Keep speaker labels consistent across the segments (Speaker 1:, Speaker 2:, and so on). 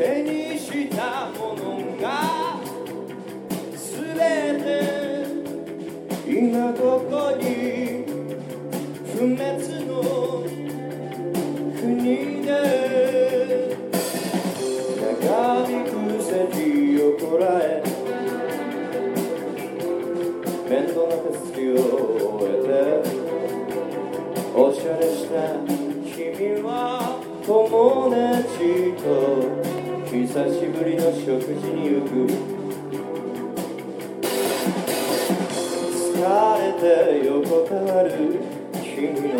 Speaker 1: 手にしたものが全て今ここに不滅の国で長引く席をこらえ面倒な手つきを終えておしゃれした君は友達と久しぶりの食事に行く疲れて横たわる君の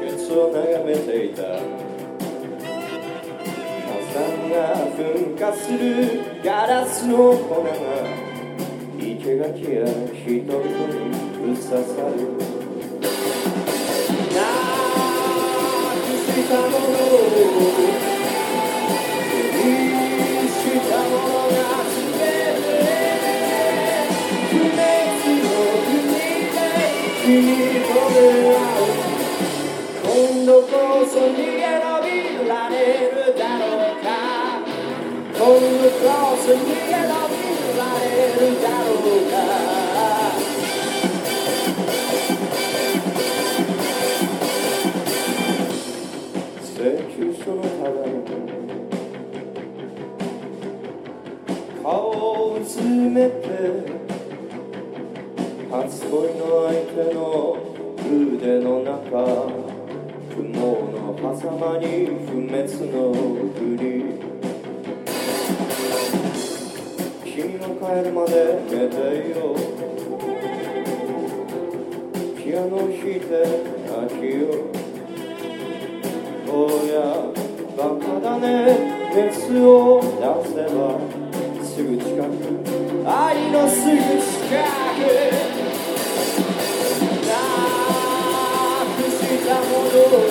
Speaker 1: ケツを眺めていた火山が噴火するガラスの粉が生垣や人々にぶっ刺さるなくしたもの君と出会う今度こそ逃げ延びられるだろうか今度こそ逃げ延びられるだろうか急所のただ顔をうつめて初恋の相手の腕の中雲の狭間に不滅の国君の帰るまで寝てよピアノを弾いて泣きよおやバカだね熱を出せばすぐ近く。愛のすぐ近く。